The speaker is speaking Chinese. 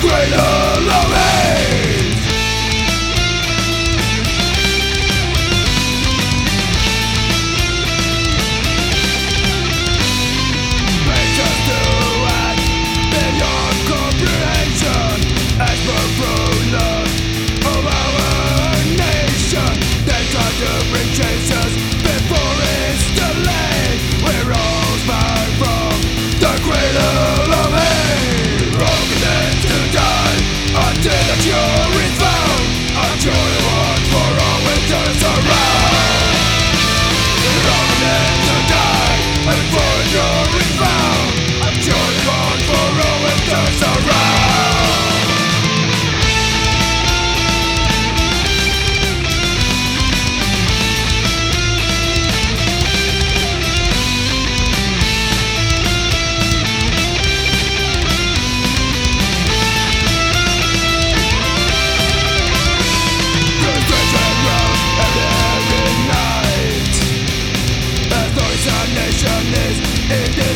快乐 in